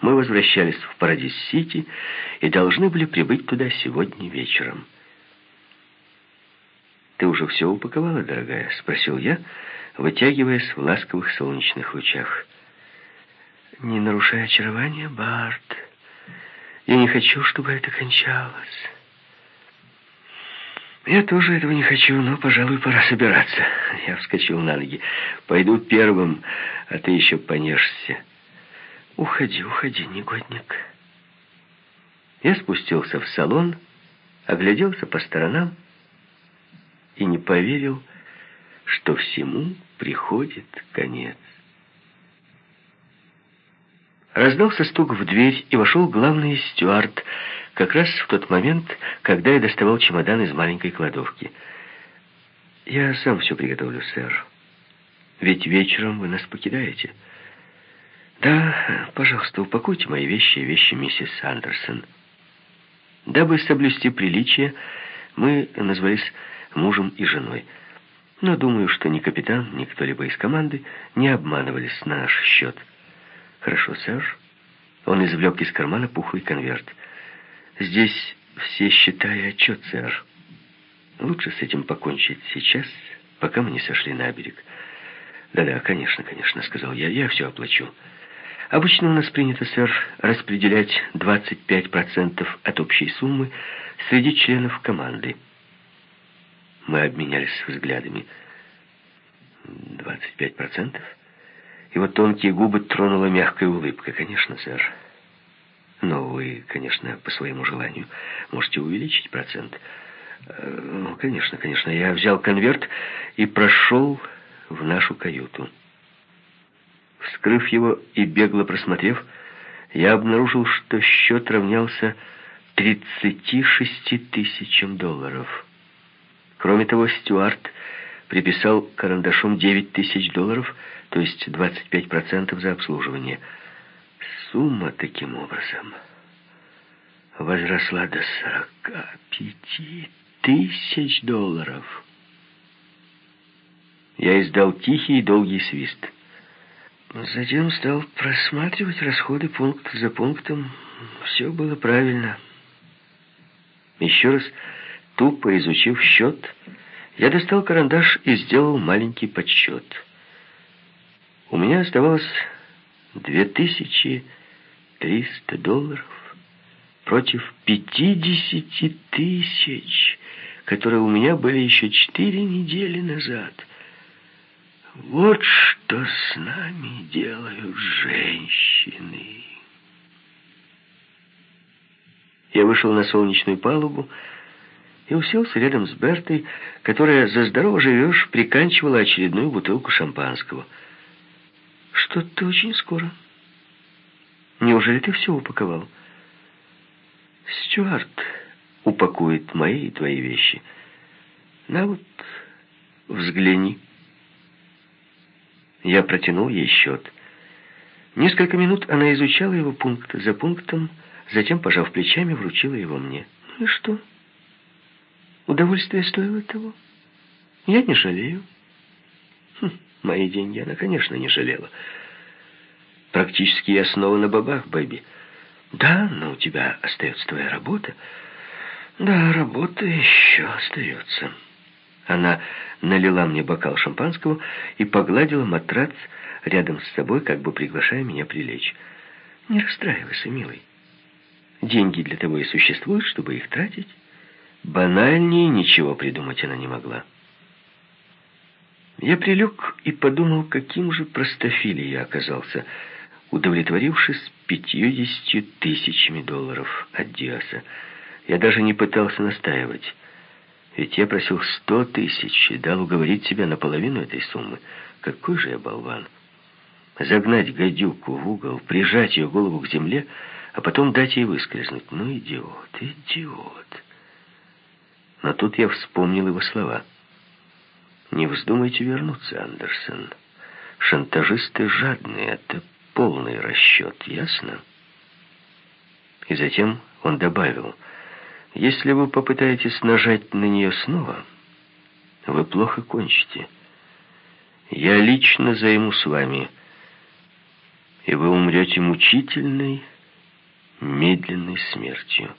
Мы возвращались в Парадис-Сити и должны были прибыть туда сегодня вечером. «Ты уже все упаковала, дорогая?» — спросил я, вытягиваясь в ласковых солнечных лучах. «Не нарушай очарование, Барт. Я не хочу, чтобы это кончалось». «Я тоже этого не хочу, но, пожалуй, пора собираться». Я вскочил на ноги. «Пойду первым, а ты еще понежься». «Уходи, уходи, негодник». Я спустился в салон, огляделся по сторонам и не поверил, что всему приходит конец. Раздался стук в дверь, и вошел главный стюард, как раз в тот момент, когда я доставал чемодан из маленькой кладовки. «Я сам все приготовлю, сэр. Ведь вечером вы нас покидаете». «Да, пожалуйста, упакуйте мои вещи и вещи миссис Андерсон». Дабы соблюсти приличие, мы назвались мужем и женой. Но думаю, что ни капитан, ни кто-либо из команды не обманывались на наш счет. Хорошо, сэр. Он извлек из кармана пухлый конверт. Здесь все счета и отчет, сэр. Лучше с этим покончить сейчас, пока мы не сошли на берег. Да-да, конечно, конечно, сказал я. Я все оплачу. Обычно у нас принято, сэр, распределять 25% от общей суммы среди членов команды. Мы обменялись взглядами. «Двадцать пять процентов?» Его тонкие губы тронула мягкая улыбка. «Конечно, сэр. Но вы, конечно, по своему желанию можете увеличить процент». Э, «Ну, конечно, конечно. Я взял конверт и прошел в нашу каюту». Вскрыв его и бегло просмотрев, я обнаружил, что счет равнялся 36 тысячам долларов. Кроме того, Стюарт приписал карандашом 9 тысяч долларов, то есть 25% за обслуживание. Сумма таким образом возросла до 45 тысяч долларов. Я издал тихий и долгий свист. Затем стал просматривать расходы пункт за пунктом. Все было правильно. Еще раз Тупо изучив счет, я достал карандаш и сделал маленький подсчет. У меня оставалось 2300 долларов против 50 тысяч, которые у меня были еще четыре недели назад. Вот что с нами делают женщины. Я вышел на солнечную палубу, и уселся рядом с Бертой, которая за здорово живешь приканчивала очередную бутылку шампанского. «Что-то очень скоро. Неужели ты все упаковал?» «Стюарт упакует мои и твои вещи. На вот, взгляни». Я протянул ей счет. Несколько минут она изучала его пункт за пунктом, затем, пожав плечами, вручила его мне. «Ну и что?» Удовольствие стоило того. Я не жалею. Хм, мои деньги она, конечно, не жалела. Практически я снова на бабах, Бэби. Да, но у тебя остается твоя работа. Да, работа еще остается. Она налила мне бокал шампанского и погладила матрац рядом с собой, как бы приглашая меня прилечь. Не расстраивайся, милый. Деньги для того и существуют, чтобы их тратить. Банальнее ничего придумать она не могла. Я прилег и подумал, каким же простофилей я оказался, удовлетворившись пятьюдесятью тысячами долларов от Диаса. Я даже не пытался настаивать. Ведь я просил сто тысяч и дал уговорить себя на половину этой суммы. Какой же я болван! Загнать гадюку в угол, прижать ее голову к земле, а потом дать ей выскользнуть. Ну, идиот, идиот! Но тут я вспомнил его слова. «Не вздумайте вернуться, Андерсон. Шантажисты жадные, это полный расчет, ясно?» И затем он добавил, «Если вы попытаетесь нажать на нее снова, вы плохо кончите. Я лично займу с вами». и вы умрете мучительной, медленной смертью.